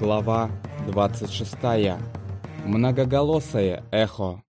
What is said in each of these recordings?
Глава 26. Многоголосое эхо.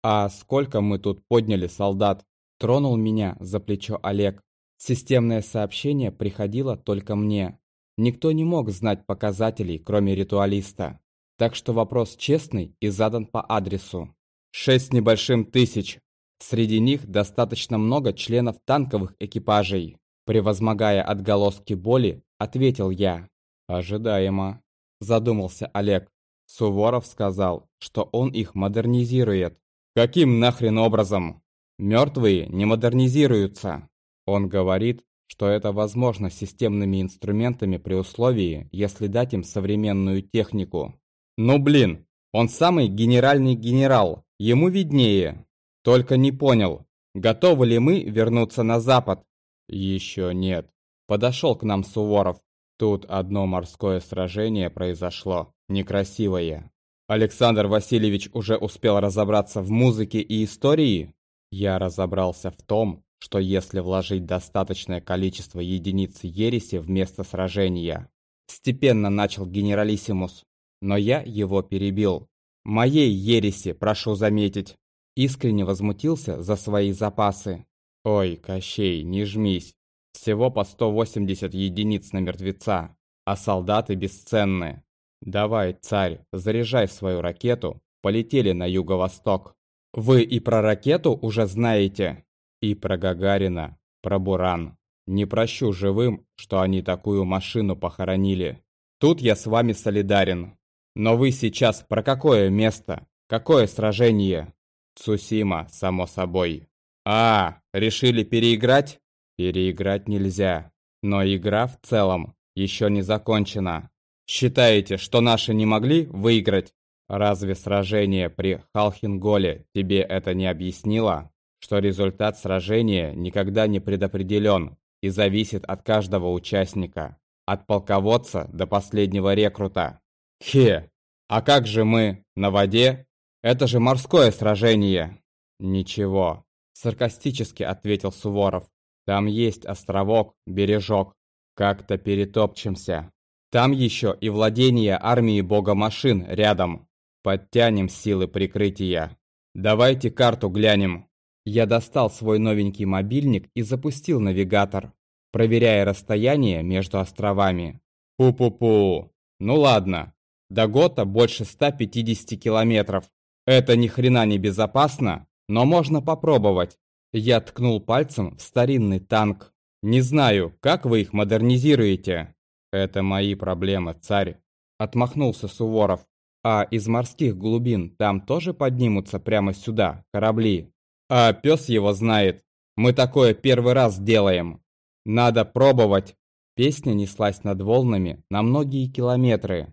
«А сколько мы тут подняли солдат?» Тронул меня за плечо Олег. Системное сообщение приходило только мне. Никто не мог знать показателей, кроме ритуалиста. Так что вопрос честный и задан по адресу. Шесть небольшим тысяч. Среди них достаточно много членов танковых экипажей. Превозмогая отголоски боли, ответил я. «Ожидаемо», – задумался Олег. Суворов сказал, что он их модернизирует. «Каким нахрен образом? Мертвые не модернизируются». Он говорит, что это возможно системными инструментами при условии, если дать им современную технику. «Ну блин, он самый генеральный генерал, ему виднее. Только не понял, готовы ли мы вернуться на Запад?» «Еще нет». Подошел к нам Суворов. Тут одно морское сражение произошло, некрасивое. Александр Васильевич уже успел разобраться в музыке и истории? Я разобрался в том, что если вложить достаточное количество единиц ереси вместо сражения, степенно начал генералиссимус, но я его перебил. Моей ереси, прошу заметить. Искренне возмутился за свои запасы. Ой, Кощей, не жмись. Всего по 180 единиц на мертвеца, а солдаты бесценны. Давай, царь, заряжай свою ракету, полетели на юго-восток. Вы и про ракету уже знаете, и про Гагарина, про Буран. Не прощу живым, что они такую машину похоронили. Тут я с вами солидарен. Но вы сейчас про какое место? Какое сражение? Цусима, само собой. А, решили переиграть? Переиграть нельзя, но игра в целом еще не закончена. Считаете, что наши не могли выиграть? Разве сражение при Халхинголе тебе это не объяснило? Что результат сражения никогда не предопределен и зависит от каждого участника. От полководца до последнего рекрута. Хе, а как же мы на воде? Это же морское сражение. Ничего, саркастически ответил Суворов. Там есть островок, бережок. Как-то перетопчемся. Там еще и владение армии бога машин рядом. Подтянем силы прикрытия. Давайте карту глянем. Я достал свой новенький мобильник и запустил навигатор, проверяя расстояние между островами. Пу-пу-пу. Ну ладно. До Гота больше 150 километров. Это ни хрена не безопасно, но можно попробовать. Я ткнул пальцем в старинный танк. «Не знаю, как вы их модернизируете?» «Это мои проблемы, царь», — отмахнулся Суворов. «А из морских глубин там тоже поднимутся прямо сюда корабли?» «А пес его знает. Мы такое первый раз делаем. Надо пробовать». Песня неслась над волнами на многие километры.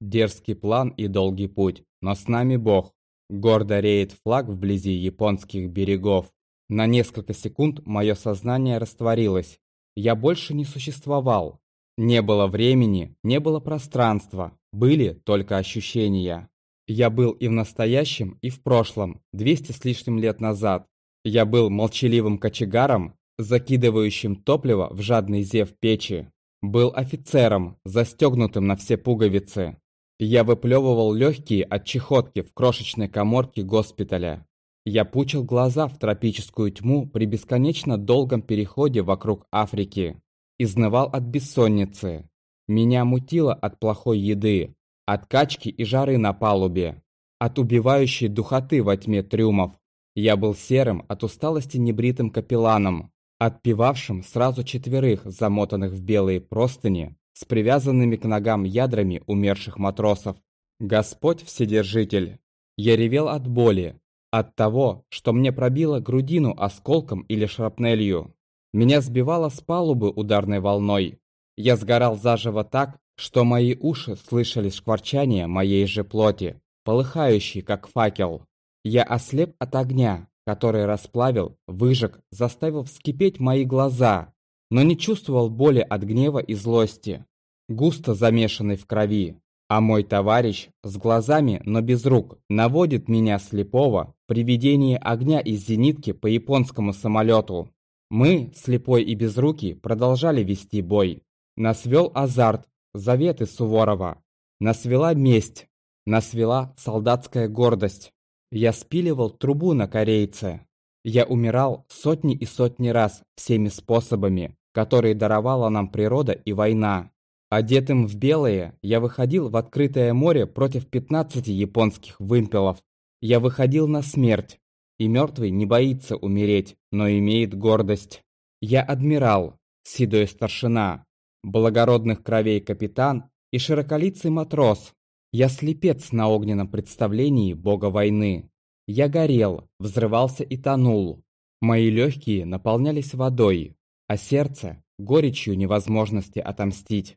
Дерзкий план и долгий путь, но с нами Бог. Гордо реет флаг вблизи японских берегов. На несколько секунд мое сознание растворилось. Я больше не существовал. Не было времени, не было пространства, были только ощущения. Я был и в настоящем, и в прошлом, 200 с лишним лет назад. Я был молчаливым кочегаром, закидывающим топливо в жадный зев печи. Был офицером, застегнутым на все пуговицы. Я выплевывал легкие от чехотки в крошечной коморке госпиталя. Я пучил глаза в тропическую тьму при бесконечно долгом переходе вокруг Африки. Изнывал от бессонницы. Меня мутило от плохой еды, от качки и жары на палубе, от убивающей духоты во тьме трюмов. Я был серым от усталости небритым капелланом, отпевавшим сразу четверых, замотанных в белые простыни, с привязанными к ногам ядрами умерших матросов. Господь Вседержитель. Я ревел от боли, от того, что мне пробило грудину осколком или шрапнелью. Меня сбивало с палубы ударной волной. Я сгорал заживо так, что мои уши слышали шкварчание моей же плоти, полыхающей, как факел. Я ослеп от огня, который расплавил, выжег, заставил вскипеть мои глаза, но не чувствовал боли от гнева и злости, густо замешанной в крови. А мой товарищ с глазами, но без рук, наводит меня слепого при видении огня из зенитки по японскому самолету. Мы, слепой и безрукий, продолжали вести бой. Нас вел азарт, заветы Суворова. Нас вела месть, нас вела солдатская гордость. Я спиливал трубу на корейце. Я умирал сотни и сотни раз всеми способами, которые даровала нам природа и война. Одетым в белое, я выходил в открытое море против 15 японских вымпелов. Я выходил на смерть, и мертвый не боится умереть, но имеет гордость. Я адмирал, седой старшина, благородных кровей капитан и широколицый матрос. Я слепец на огненном представлении бога войны. Я горел, взрывался и тонул. Мои легкие наполнялись водой, а сердце – горечью невозможности отомстить.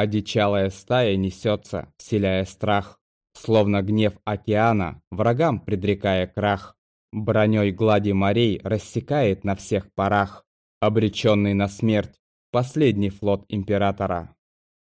Одичалая стая несется, вселяя страх, словно гнев океана, врагам предрекая крах. Броней глади морей рассекает на всех парах, обреченный на смерть, последний флот императора.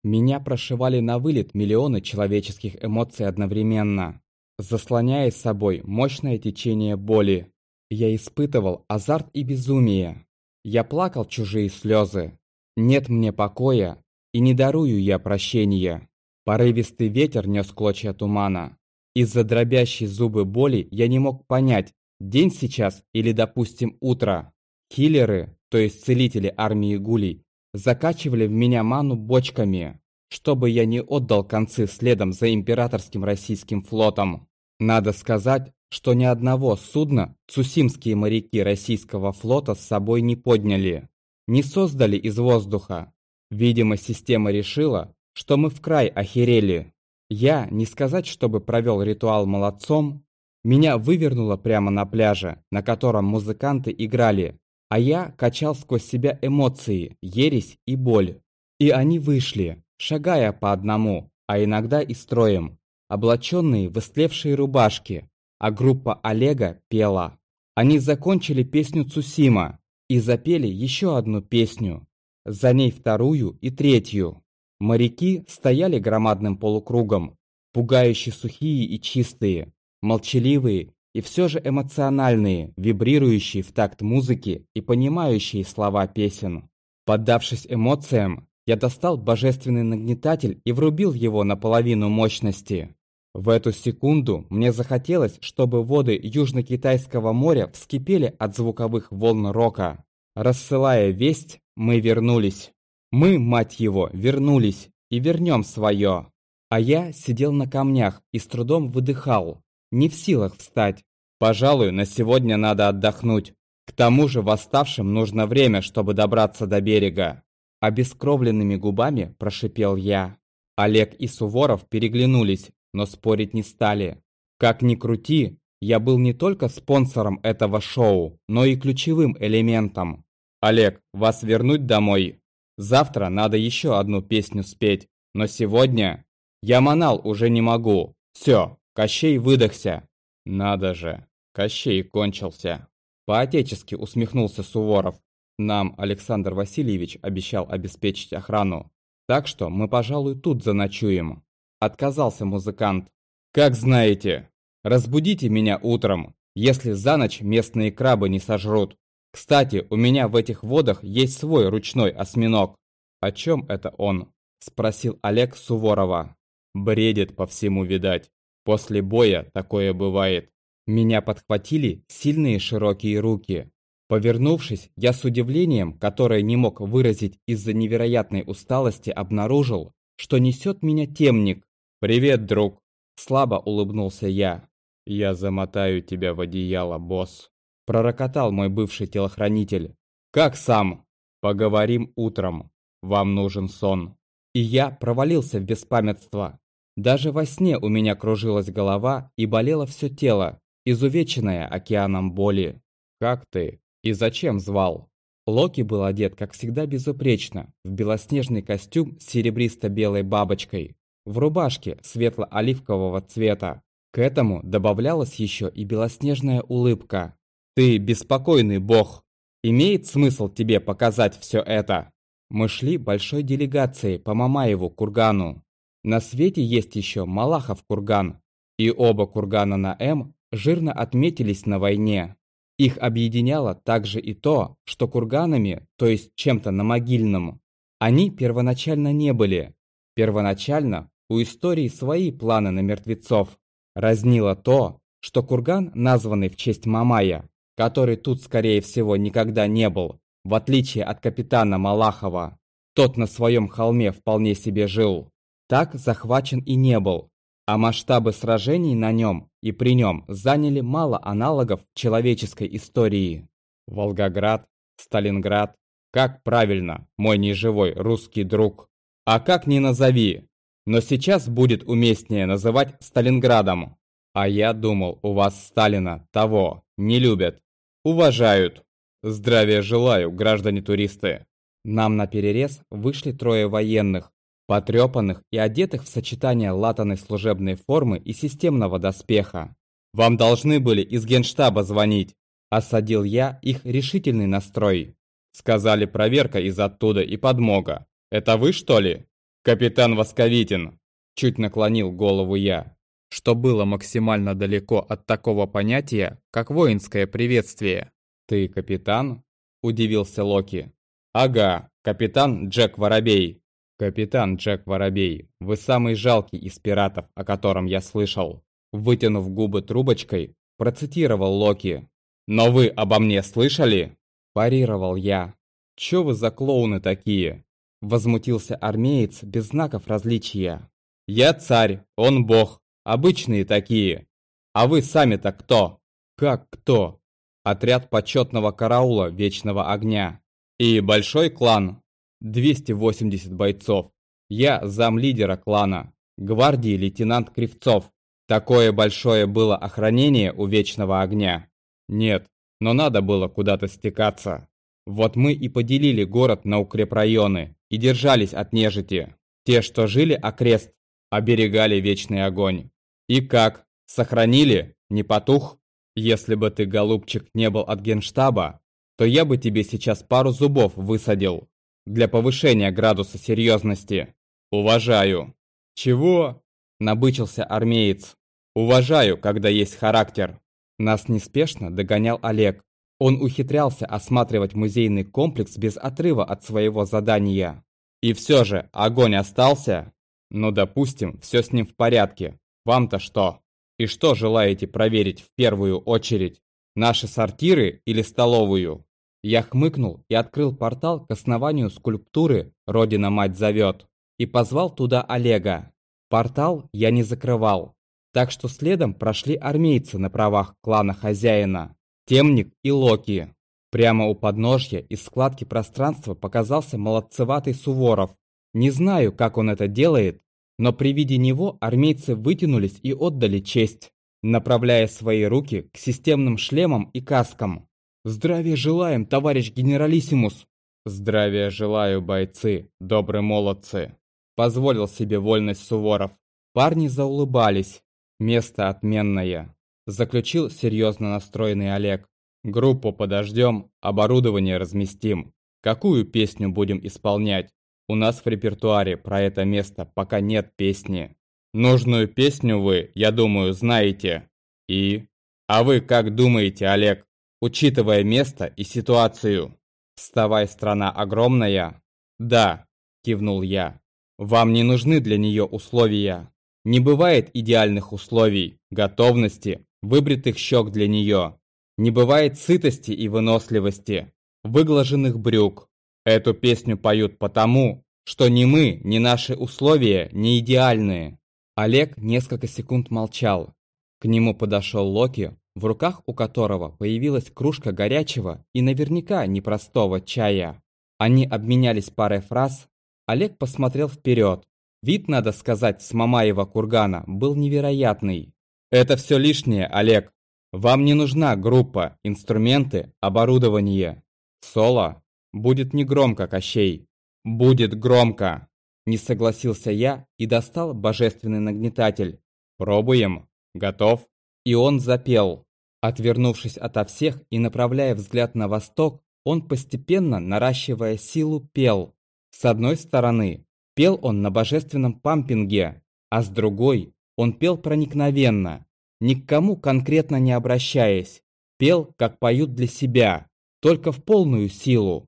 Меня прошивали на вылет миллионы человеческих эмоций одновременно, заслоняя собой мощное течение боли. Я испытывал азарт и безумие. Я плакал чужие слезы. Нет мне покоя, и не дарую я прощения. Порывистый ветер нес клочья тумана. Из-за дробящей зубы боли я не мог понять, день сейчас или, допустим, утро. Киллеры, то есть целители армии гулей, закачивали в меня ману бочками, чтобы я не отдал концы следом за императорским российским флотом. Надо сказать, что ни одного судна цусимские моряки российского флота с собой не подняли, не создали из воздуха, Видимо, система решила, что мы в край охерели. Я, не сказать, чтобы провел ритуал молодцом, меня вывернуло прямо на пляже, на котором музыканты играли, а я качал сквозь себя эмоции, ересь и боль. И они вышли, шагая по одному, а иногда и строем, облаченные в истлевшие рубашки, а группа Олега пела. Они закончили песню Цусима и запели еще одну песню, за ней вторую и третью. Моряки стояли громадным полукругом, пугающе сухие и чистые, молчаливые и все же эмоциональные, вибрирующие в такт музыки и понимающие слова песен. Поддавшись эмоциям, я достал божественный нагнетатель и врубил его на половину мощности. В эту секунду мне захотелось, чтобы воды Южно-Китайского моря вскипели от звуковых волн рока, рассылая весть мы вернулись. Мы, мать его, вернулись и вернем свое. А я сидел на камнях и с трудом выдыхал, не в силах встать. Пожалуй, на сегодня надо отдохнуть. К тому же восставшим нужно время, чтобы добраться до берега. Обескровленными губами прошипел я. Олег и Суворов переглянулись, но спорить не стали. Как ни крути, я был не только спонсором этого шоу, но и ключевым элементом. «Олег, вас вернуть домой? Завтра надо еще одну песню спеть, но сегодня я манал уже не могу. Все, Кощей выдохся». «Надо же, Кощей кончился». По-отечески усмехнулся Суворов. Нам Александр Васильевич обещал обеспечить охрану. Так что мы, пожалуй, тут заночуем. Отказался музыкант. Как знаете, разбудите меня утром, если за ночь местные крабы не сожрут. Кстати, у меня в этих водах есть свой ручной осьминог. О чем это он? Спросил Олег Суворова. Бредит по всему, видать. После боя такое бывает. Меня подхватили сильные широкие руки. Повернувшись, я с удивлением, которое не мог выразить из-за невероятной усталости, обнаружил, что несет меня темник. «Привет, друг!» Слабо улыбнулся я. «Я замотаю тебя в одеяло, босс». Пророкотал мой бывший телохранитель. «Как сам?» «Поговорим утром. Вам нужен сон». И я провалился в беспамятство. Даже во сне у меня кружилась голова и болело все тело, изувеченное океаном боли. «Как ты? И зачем звал?» Локи был одет, как всегда, безупречно, в белоснежный костюм с серебристо-белой бабочкой, в рубашке светло-оливкового цвета. К этому добавлялась еще и белоснежная улыбка, ты беспокойный бог. Имеет смысл тебе показать все это? Мы шли большой делегацией по Мамаеву кургану. На свете есть еще Малахов курган. И оба кургана на М жирно отметились на войне. Их объединяло также и то, что курганами, то есть чем-то на могильном, они первоначально не были. Первоначально у истории свои планы на мертвецов. Разнило то, что курган, названный в честь Мамая, который тут, скорее всего, никогда не был, в отличие от капитана Малахова, тот на своем холме вполне себе жил, так захвачен и не был, а масштабы сражений на нем и при нем заняли мало аналогов человеческой истории. Волгоград, Сталинград, как правильно, мой неживой русский друг. А как ни назови, но сейчас будет уместнее называть Сталинградом. А я думал, у вас Сталина того не любят. Уважают. Здравия желаю, граждане-туристы. Нам на перерез вышли трое военных, потрепанных и одетых в сочетание латаной служебной формы и системного доспеха. «Вам должны были из генштаба звонить!» Осадил я их решительный настрой. Сказали проверка из оттуда и подмога. «Это вы, что ли?» «Капитан Восковитин!» Чуть наклонил голову я, что было максимально далеко от такого понятия, как воинское приветствие. «Ты капитан?» – удивился Локи. «Ага, капитан Джек Воробей». «Капитан Джек Воробей, вы самый жалкий из пиратов, о котором я слышал». Вытянув губы трубочкой, процитировал Локи. «Но вы обо мне слышали?» Парировал я. «Чё вы за клоуны такие?» Возмутился армеец без знаков различия. «Я царь, он бог, обычные такие. А вы сами-то кто?» «Как кто?» Отряд почетного караула Вечного Огня. И большой клан. 280 бойцов. Я зам лидера клана. Гвардии лейтенант Кривцов. Такое большое было охранение у Вечного Огня. Нет, но надо было куда-то стекаться. Вот мы и поделили город на укрепрайоны и держались от нежити. Те, что жили окрест, оберегали вечный огонь. И как? Сохранили? Не потух? Если бы ты, голубчик, не был от генштаба, то я бы тебе сейчас пару зубов высадил. Для повышения градуса серьезности. Уважаю. Чего? Набычился армеец. Уважаю, когда есть характер. Нас неспешно догонял Олег. Он ухитрялся осматривать музейный комплекс без отрыва от своего задания. И все же, огонь остался? Ну, допустим, все с ним в порядке. Вам-то что? И что желаете проверить в первую очередь? Наши сортиры или столовую? Я хмыкнул и открыл портал к основанию скульптуры «Родина-мать зовет» и позвал туда Олега. Портал я не закрывал, так что следом прошли армейцы на правах клана хозяина, Темник и Локи. Прямо у подножья из складки пространства показался молодцеватый Суворов. Не знаю, как он это делает, но при виде него армейцы вытянулись и отдали честь, направляя свои руки к системным шлемам и каскам. «Здравия желаем, товарищ генералиссимус!» «Здравия желаю, бойцы, добрые молодцы!» Позволил себе вольность Суворов. Парни заулыбались, Место отменное. Заключил серьезно настроенный Олег. Группу подождем, оборудование разместим. Какую песню будем исполнять? У нас в репертуаре про это место пока нет песни. Нужную песню вы, я думаю, знаете. И? А вы как думаете, Олег? Учитывая место и ситуацию. Вставай, страна огромная. Да, кивнул я. Вам не нужны для нее условия. Не бывает идеальных условий, готовности, выбритых щек для нее. Не бывает сытости и выносливости, выглаженных брюк. Эту песню поют потому, что ни мы, ни наши условия не идеальные. Олег несколько секунд молчал. К нему подошел Локи, в руках у которого появилась кружка горячего и наверняка непростого чая. Они обменялись парой фраз. Олег посмотрел вперед, Вид, надо сказать, с Мамаева кургана был невероятный. Это все лишнее, Олег. Вам не нужна группа, инструменты, оборудование. Соло будет не громко, Кощей. Будет громко. Не согласился я и достал божественный нагнетатель. Пробуем. Готов? И он запел. Отвернувшись ото всех и направляя взгляд на восток, он постепенно, наращивая силу, пел. С одной стороны, Пел он на божественном пампинге, а с другой он пел проникновенно, ни к кому конкретно не обращаясь. Пел, как поют для себя, только в полную силу.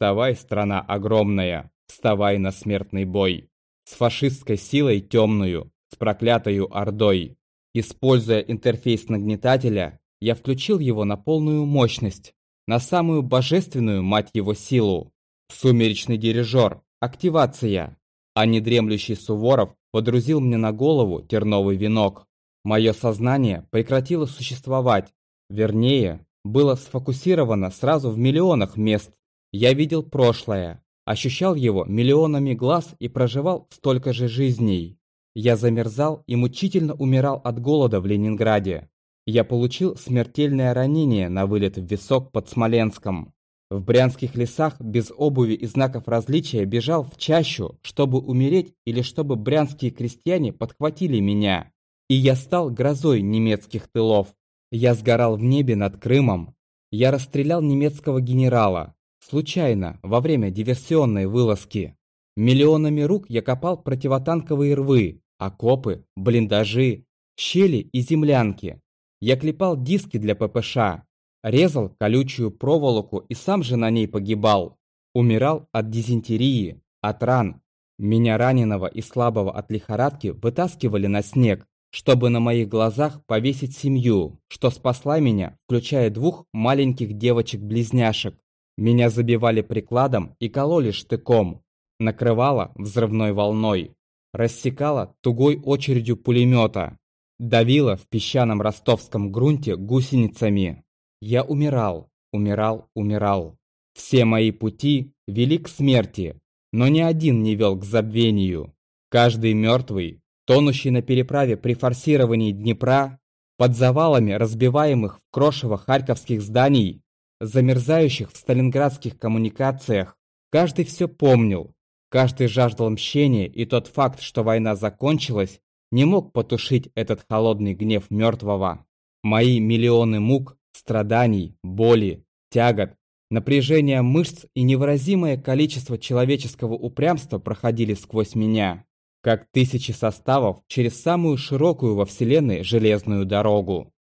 «Вставай, страна огромная, вставай на смертный бой! с фашистской силой темную, с проклятою ордой. Используя интерфейс нагнетателя, я включил его на полную мощность, на самую божественную, мать его, силу. Сумеречный дирижер, активация. А недремлющий Суворов подрузил мне на голову терновый венок. Мое сознание прекратило существовать. Вернее, было сфокусировано сразу в миллионах мест. Я видел прошлое, ощущал его миллионами глаз и проживал столько же жизней. Я замерзал и мучительно умирал от голода в Ленинграде. Я получил смертельное ранение на вылет в висок под Смоленском. В брянских лесах без обуви и знаков различия бежал в чащу, чтобы умереть или чтобы брянские крестьяне подхватили меня. И я стал грозой немецких тылов. Я сгорал в небе над Крымом. Я расстрелял немецкого генерала. Случайно, во время диверсионной вылазки. Миллионами рук я копал противотанковые рвы, окопы, блиндажи, щели и землянки. Я клепал диски для ППШ, Резал колючую проволоку и сам же на ней погибал. Умирал от дизентерии, от ран. Меня раненого и слабого от лихорадки вытаскивали на снег, чтобы на моих глазах повесить семью, что спасла меня, включая двух маленьких девочек-близняшек. Меня забивали прикладом и кололи штыком. Накрывало взрывной волной. Рассекало тугой очередью пулемета. Давило в песчаном ростовском грунте гусеницами. Я умирал, умирал, умирал. Все мои пути вели к смерти, но ни один не вел к забвению. Каждый мертвый, тонущий на переправе при форсировании Днепра, под завалами разбиваемых в крошево харьковских зданий, замерзающих в сталинградских коммуникациях, каждый все помнил, каждый жаждал мщения, и тот факт, что война закончилась, не мог потушить этот холодный гнев мертвого. Мои миллионы мук страданий, боли, тягот, напряжение мышц и невыразимое количество человеческого упрямства проходили сквозь меня, как тысячи составов через самую широкую во Вселенной железную дорогу.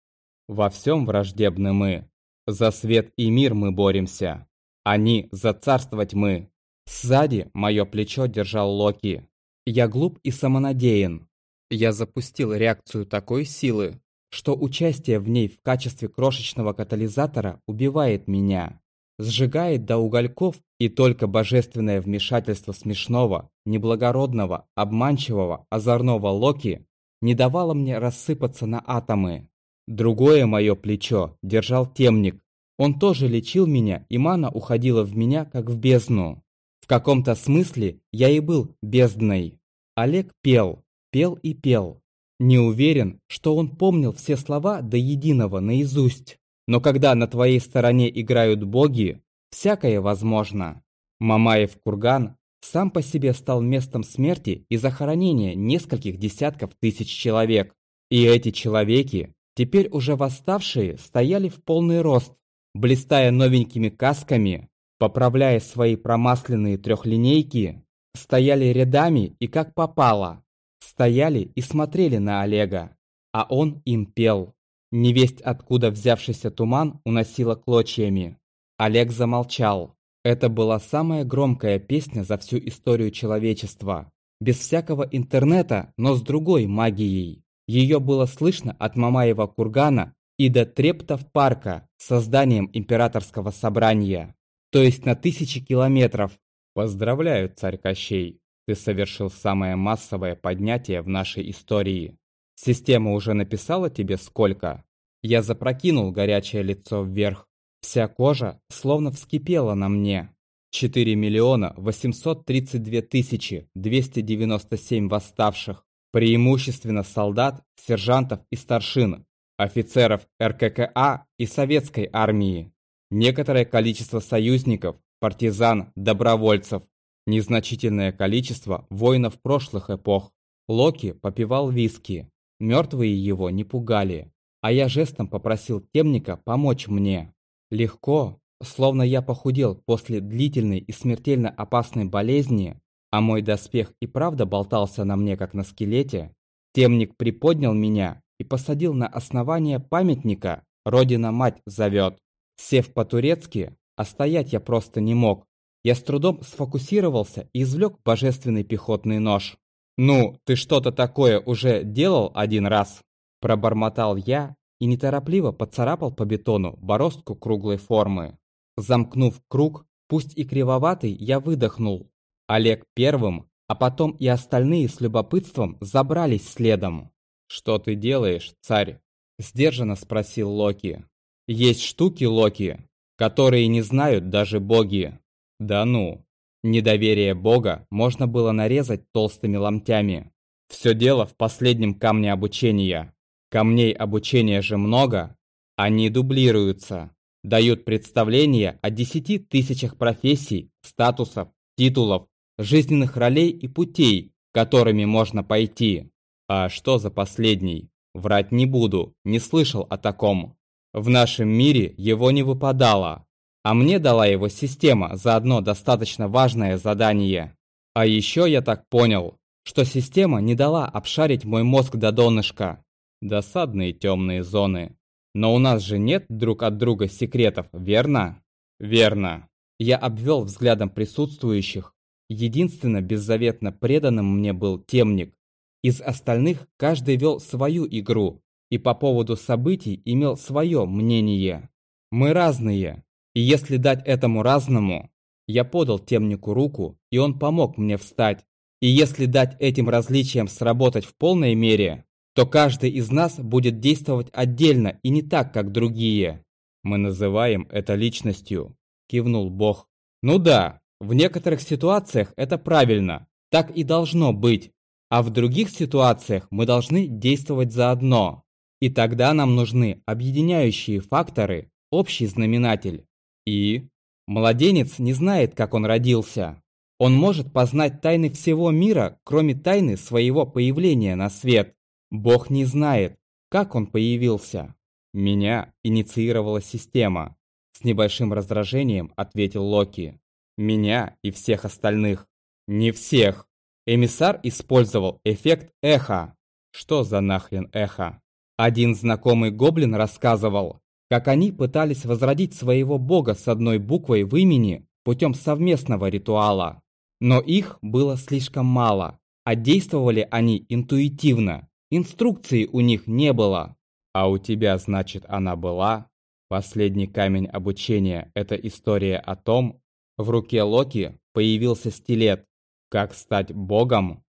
Во всем враждебны мы. За свет и мир мы боремся. Они за царство тьмы. Сзади мое плечо держал Локи. Я глуп и самонадеян. Я запустил реакцию такой силы, что участие в ней в качестве крошечного катализатора убивает меня, сжигает до угольков, и только божественное вмешательство смешного, неблагородного, обманчивого, озорного Локи не давало мне рассыпаться на атомы. Другое мое плечо держал темник. Он тоже лечил меня, и мана уходила в меня, как в бездну. В каком-то смысле я и был бездной. Олег пел, пел и пел, не уверен, что он помнил все слова до единого наизусть. Но когда на твоей стороне играют боги, всякое возможно. Мамаев курган сам по себе стал местом смерти и захоронения нескольких десятков тысяч человек. И эти человеки, теперь уже восставшие, стояли в полный рост, блистая новенькими касками, поправляя свои промасленные трехлинейки, стояли рядами и как попало, стояли и смотрели на Олега, а он им пел. Невесть откуда взявшийся туман уносила клочьями. Олег замолчал. Это была самая громкая песня за всю историю человечества. Без всякого интернета, но с другой магией. Ее было слышно от Мамаева кургана и до Трептов парка с созданием императорского собрания. То есть на тысячи километров. Поздравляю, царь Кощей. Ты совершил самое массовое поднятие в нашей истории. Система уже написала тебе сколько? Я запрокинул горячее лицо вверх. Вся кожа словно вскипела на мне. 4 миллиона 832 тысячи 297 восставших. Преимущественно солдат, сержантов и старшин, офицеров РККА и советской армии. Некоторое количество союзников, партизан, добровольцев, Незначительное количество воинов прошлых эпох. Локи попивал виски. Мертвые его не пугали. А я жестом попросил темника помочь мне. Легко, словно я похудел после длительной и смертельно опасной болезни, а мой доспех и правда болтался на мне, как на скелете, темник приподнял меня и посадил на основание памятника «Родина-мать зовет». Сев по-турецки, а стоять я просто не мог, я с трудом сфокусировался и извлек божественный пехотный нож. «Ну, ты что-то такое уже делал один раз?» Пробормотал я и неторопливо поцарапал по бетону бороздку круглой формы. Замкнув круг, пусть и кривоватый, я выдохнул. Олег первым, а потом и остальные с любопытством забрались следом. «Что ты делаешь, царь?» – сдержанно спросил Локи. «Есть штуки, Локи, которые не знают даже боги. Да ну, недоверие бога можно было нарезать толстыми ломтями. Все дело в последнем камне обучения. Камней обучения же много, они дублируются, дают представление о десяти тысячах профессий, статусов, титулов, жизненных ролей и путей, которыми можно пойти. А что за последний? Врать не буду, не слышал о таком. В нашем мире его не выпадало, а мне дала его система за одно достаточно важное задание. А еще я так понял, что система не дала обшарить мой мозг до донышка. Досадные темные зоны. Но у нас же нет друг от друга секретов, верно? Верно. Я обвел взглядом присутствующих. Единственно беззаветно преданным мне был темник. Из остальных каждый вел свою игру и по поводу событий имел свое мнение. Мы разные, и если дать этому разному, я подал темнику руку, и он помог мне встать. И если дать этим различиям сработать в полной мере, то каждый из нас будет действовать отдельно и не так, как другие. Мы называем это личностью, кивнул Бог. Ну да, в некоторых ситуациях это правильно, так и должно быть. А в других ситуациях мы должны действовать заодно. И тогда нам нужны объединяющие факторы, общий знаменатель. И младенец не знает, как он родился. Он может познать тайны всего мира, кроме тайны своего появления на свет. Бог не знает, как он появился. Меня инициировала система. С небольшим раздражением ответил Локи. Меня и всех остальных. Не всех. Эмиссар использовал эффект эхо. Что за нахрен эхо? Один знакомый гоблин рассказывал, как они пытались возродить своего бога с одной буквой в имени путем совместного ритуала. Но их было слишком мало, а действовали они интуитивно, Инструкции у них не было. А у тебя, значит, она была? Последний камень обучения – это история о том, в руке Локи появился стилет. Как стать богом?